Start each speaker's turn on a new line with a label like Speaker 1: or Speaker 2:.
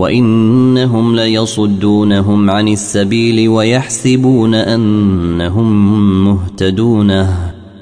Speaker 1: وانهم ليصدونهم عن السبيل ويحسبون انهم مهتدونه